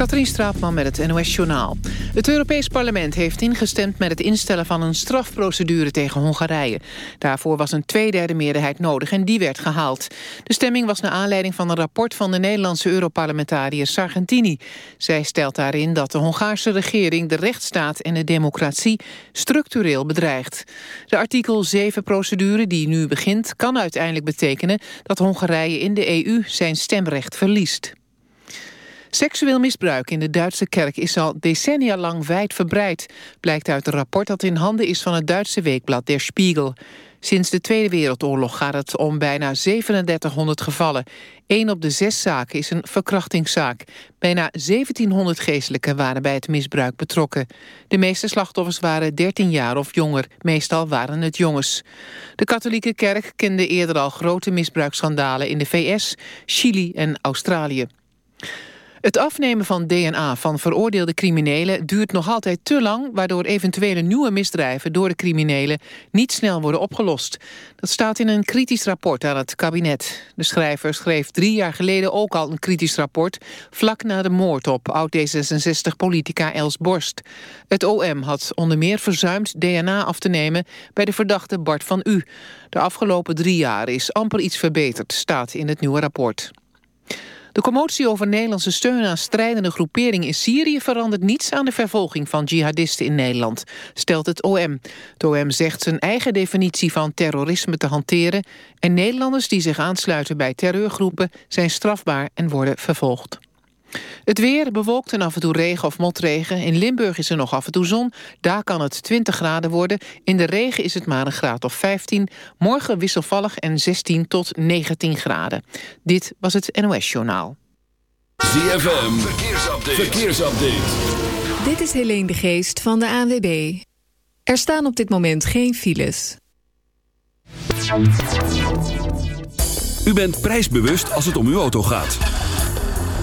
Katrien Straatman met het NOS-journaal. Het Europees Parlement heeft ingestemd met het instellen van een strafprocedure tegen Hongarije. Daarvoor was een tweederde meerderheid nodig en die werd gehaald. De stemming was naar aanleiding van een rapport van de Nederlandse Europarlementariër Sargentini. Zij stelt daarin dat de Hongaarse regering de rechtsstaat en de democratie structureel bedreigt. De artikel 7-procedure die nu begint kan uiteindelijk betekenen dat Hongarije in de EU zijn stemrecht verliest. Seksueel misbruik in de Duitse kerk is al decennia lang wijdverbreid. Blijkt uit een rapport dat in handen is van het Duitse weekblad Der Spiegel. Sinds de Tweede Wereldoorlog gaat het om bijna 3700 gevallen. Eén op de zes zaken is een verkrachtingszaak. Bijna 1700 geestelijken waren bij het misbruik betrokken. De meeste slachtoffers waren 13 jaar of jonger. Meestal waren het jongens. De katholieke kerk kende eerder al grote misbruiksschandalen in de VS, Chili en Australië. Het afnemen van DNA van veroordeelde criminelen duurt nog altijd te lang... waardoor eventuele nieuwe misdrijven door de criminelen niet snel worden opgelost. Dat staat in een kritisch rapport aan het kabinet. De schrijver schreef drie jaar geleden ook al een kritisch rapport... vlak na de moord op oud-D66-politica Els Borst. Het OM had onder meer verzuimd DNA af te nemen... bij de verdachte Bart van U. De afgelopen drie jaar is amper iets verbeterd, staat in het nieuwe rapport. De commotie over Nederlandse steun aan strijdende groeperingen in Syrië verandert niets aan de vervolging van jihadisten in Nederland, stelt het OM. Het OM zegt zijn eigen definitie van terrorisme te hanteren en Nederlanders die zich aansluiten bij terreurgroepen zijn strafbaar en worden vervolgd. Het weer bewolkt en af en toe regen of motregen. In Limburg is er nog af en toe zon. Daar kan het 20 graden worden. In de regen is het maar een graad of 15. Morgen wisselvallig en 16 tot 19 graden. Dit was het NOS Journaal. ZFM, verkeersupdate. verkeersupdate. Dit is Helene de Geest van de ANWB. Er staan op dit moment geen files. U bent prijsbewust als het om uw auto gaat.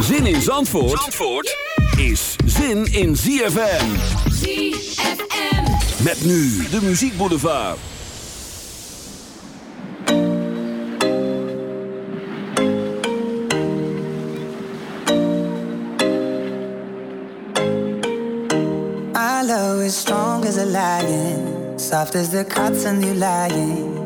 Zin in Zandvoort, Zandvoort is zin in ZFM. ZFM. Met nu de muziekboulevard. My love is strong as a lion, soft as the cotton you lying.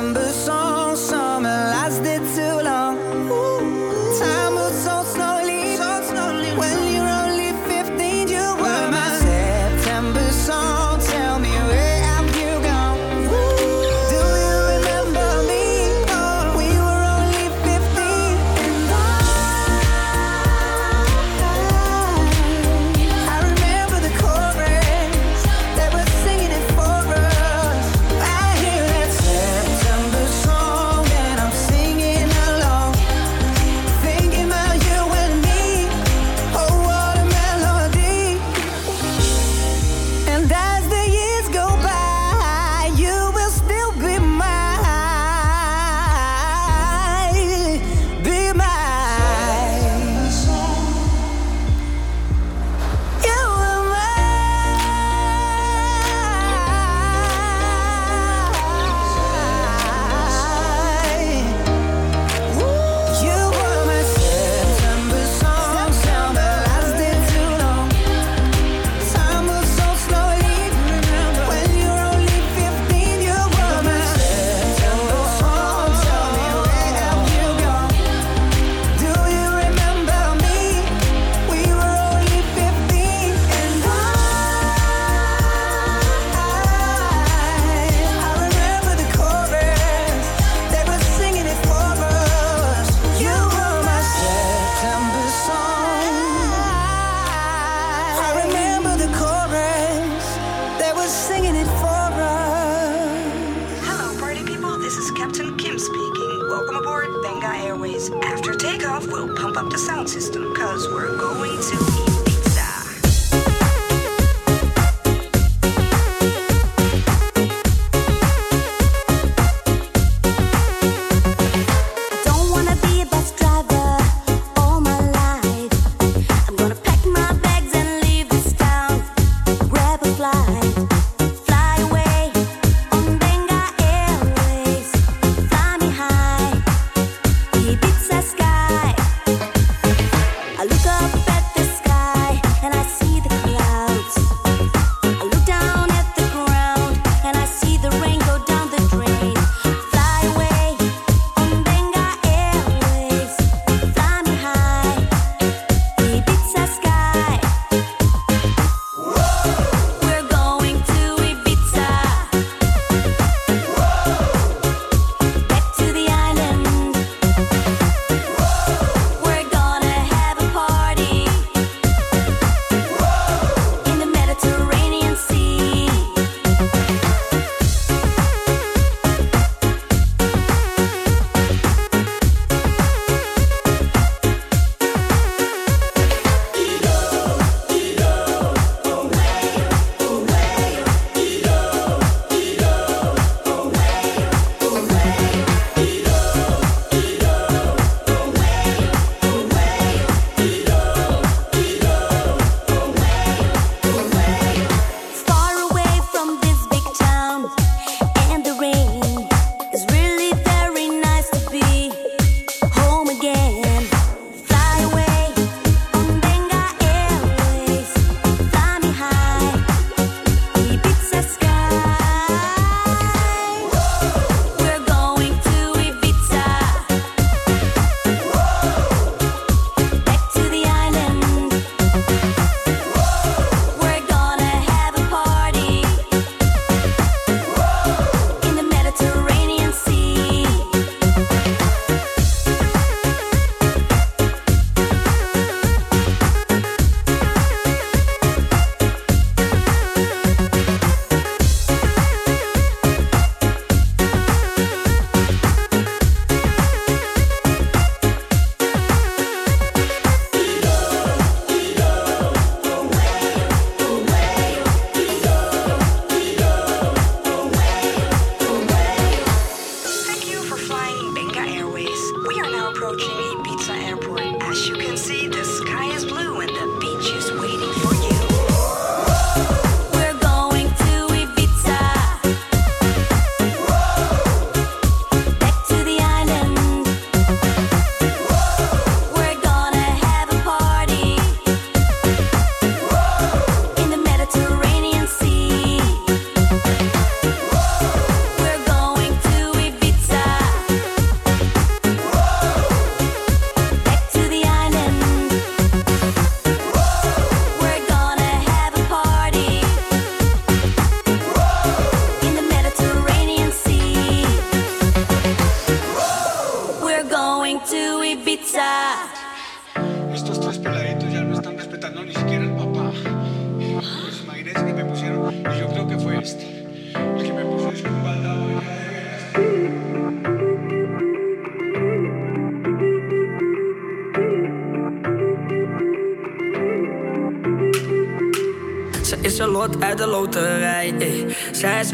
remember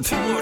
Zandvoort.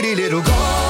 pretty little girl.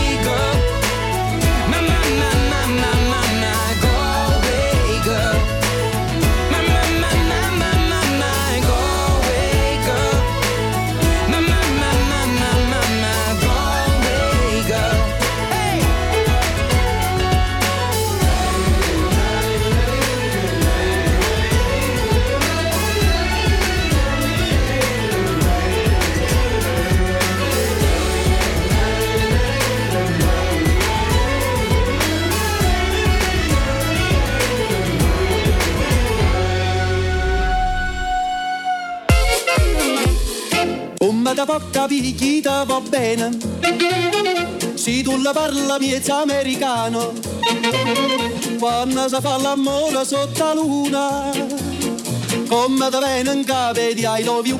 Come da chi te va bene. Se tu la parla miezza americano Quando si fa l'amore sotto la luna Come te viene in capo di I love you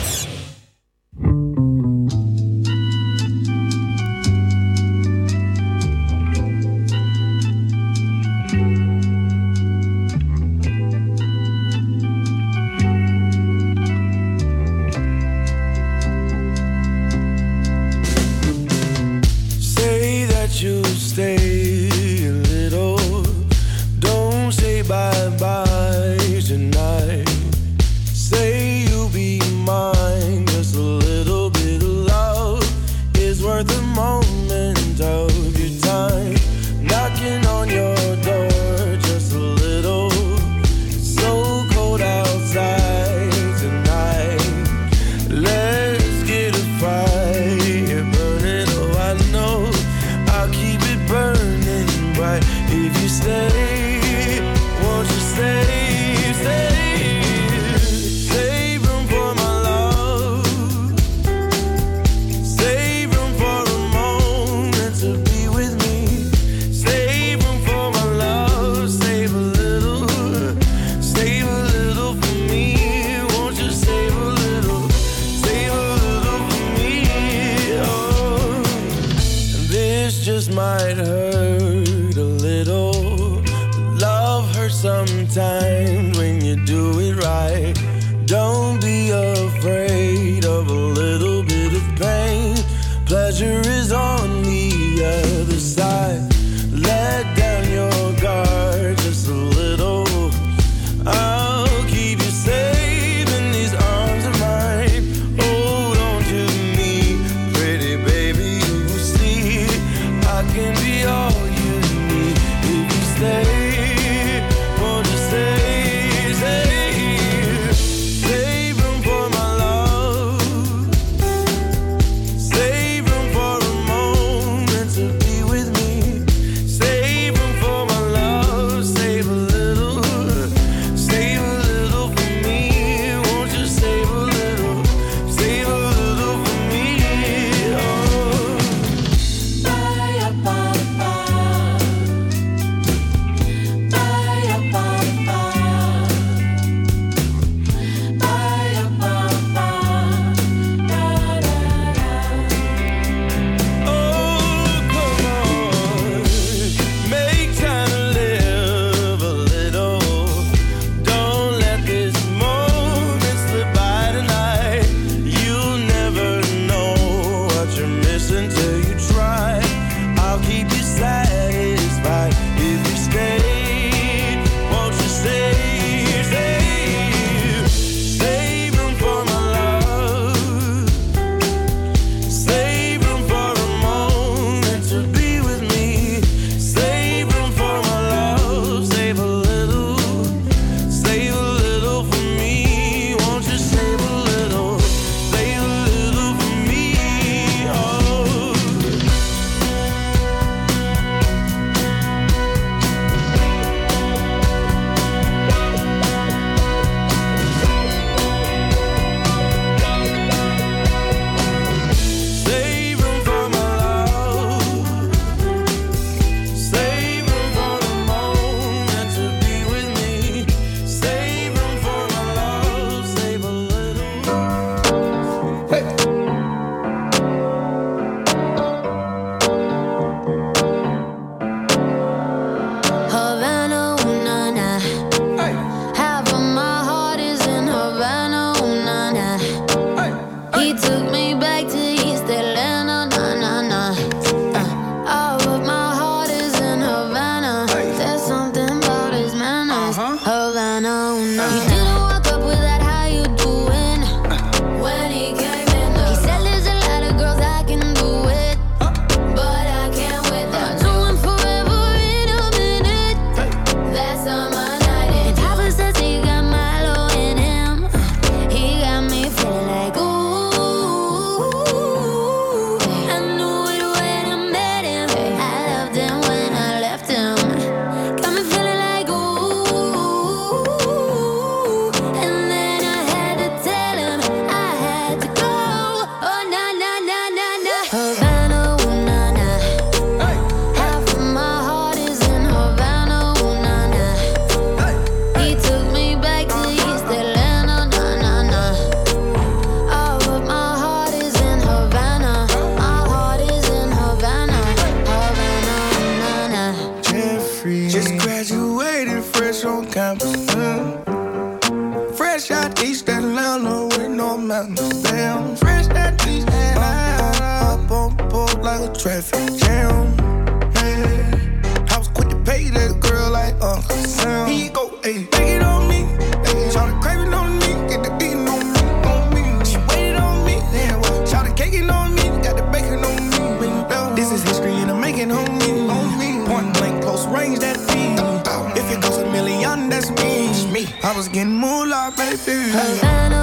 sign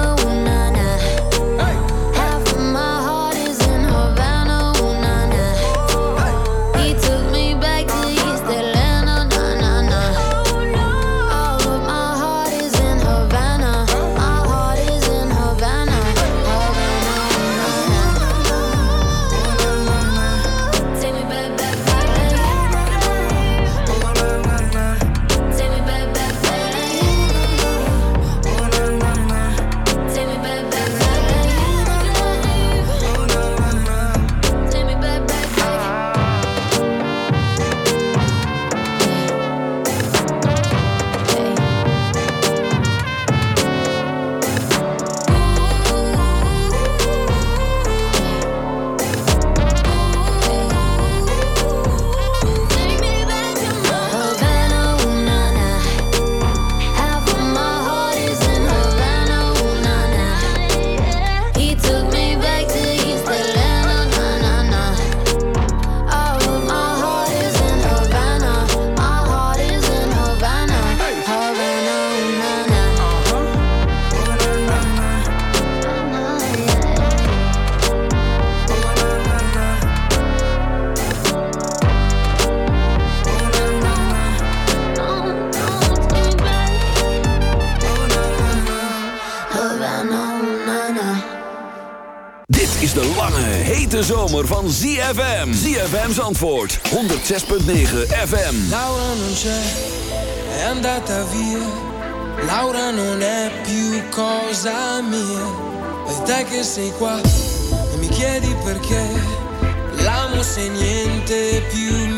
hete zomer van ZFM. ZFM's antwoord. 106.9 FM. Laura non c'è, è andata via. Laura non è più cosa mia. E te che sei qua e mi chiedi perché. L'amo se niente più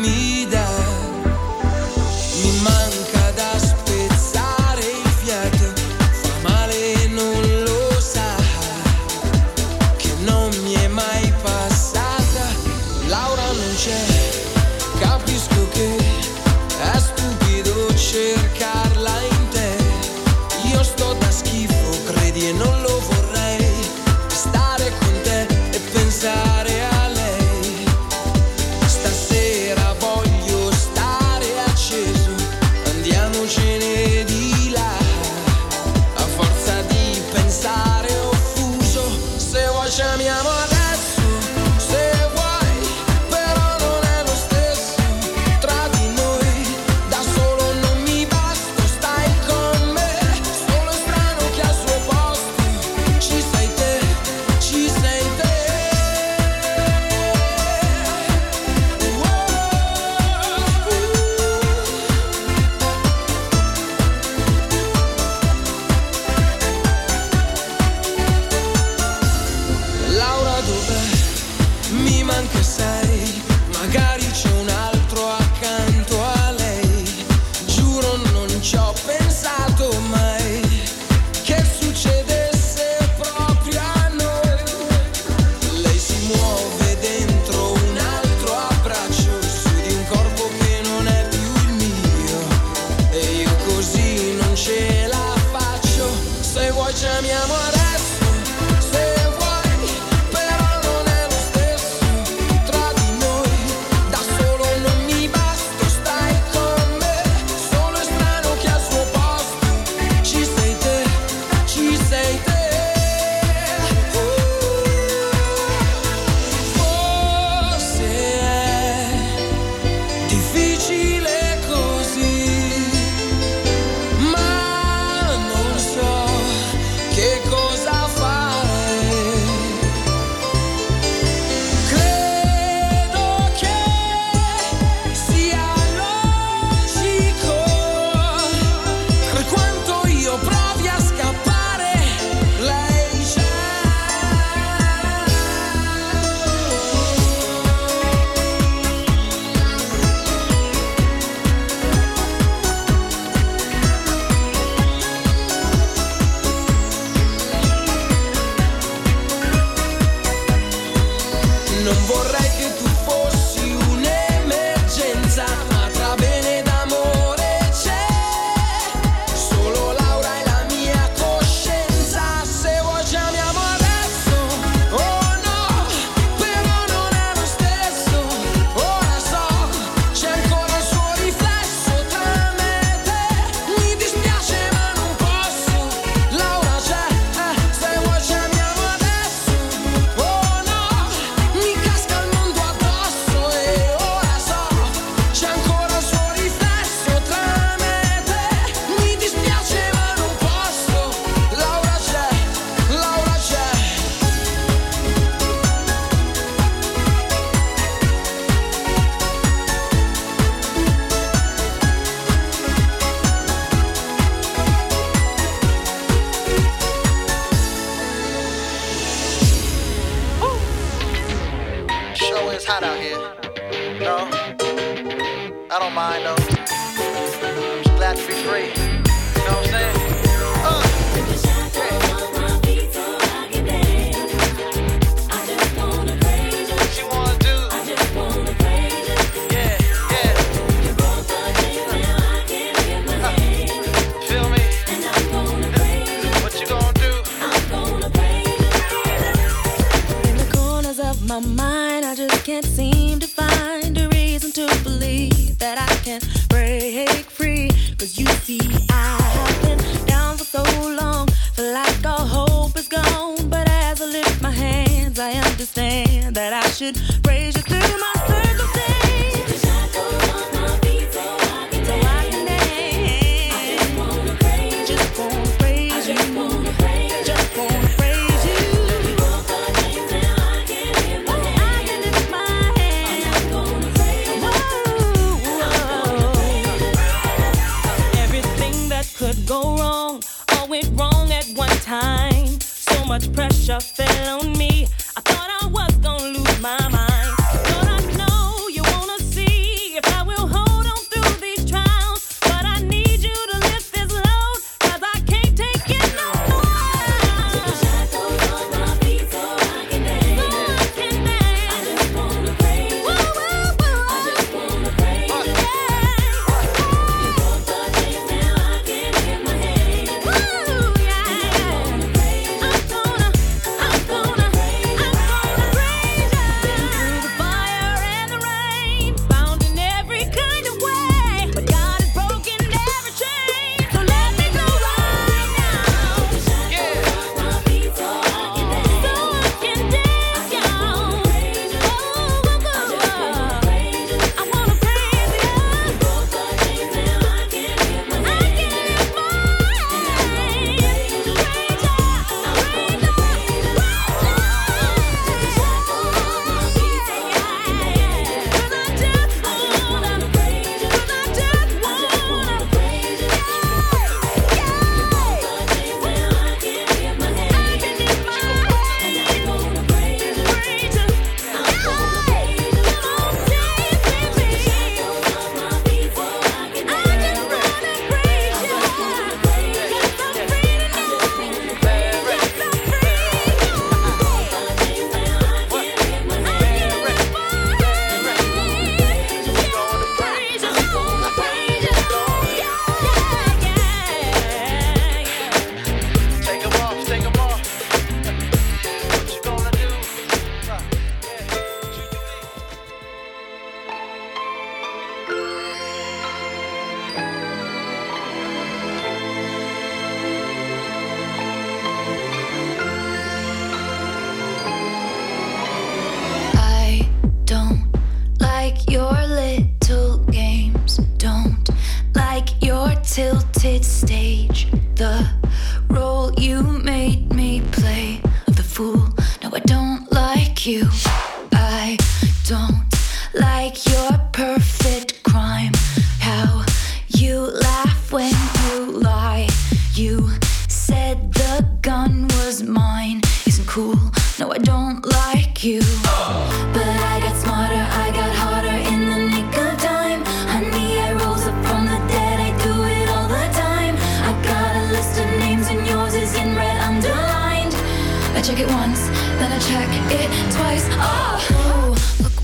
I don't mind though.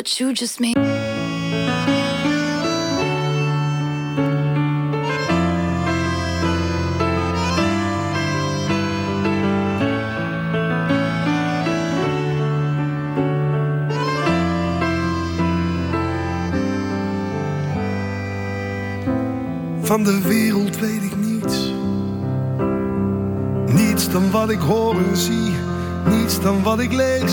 What you. Van de wereld weet ik niets. Niets dan wat ik hoor en zie. Niets dan wat ik lees.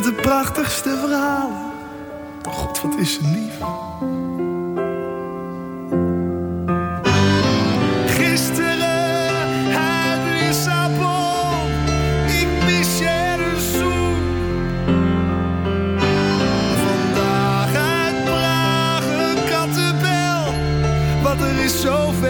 De prachtigste verhalen. God, wat is ze lief. Gisteren uit Lissabon. Ik mis je de zoen. Vandaag uit Praag een kattenbel. Want er is zoveel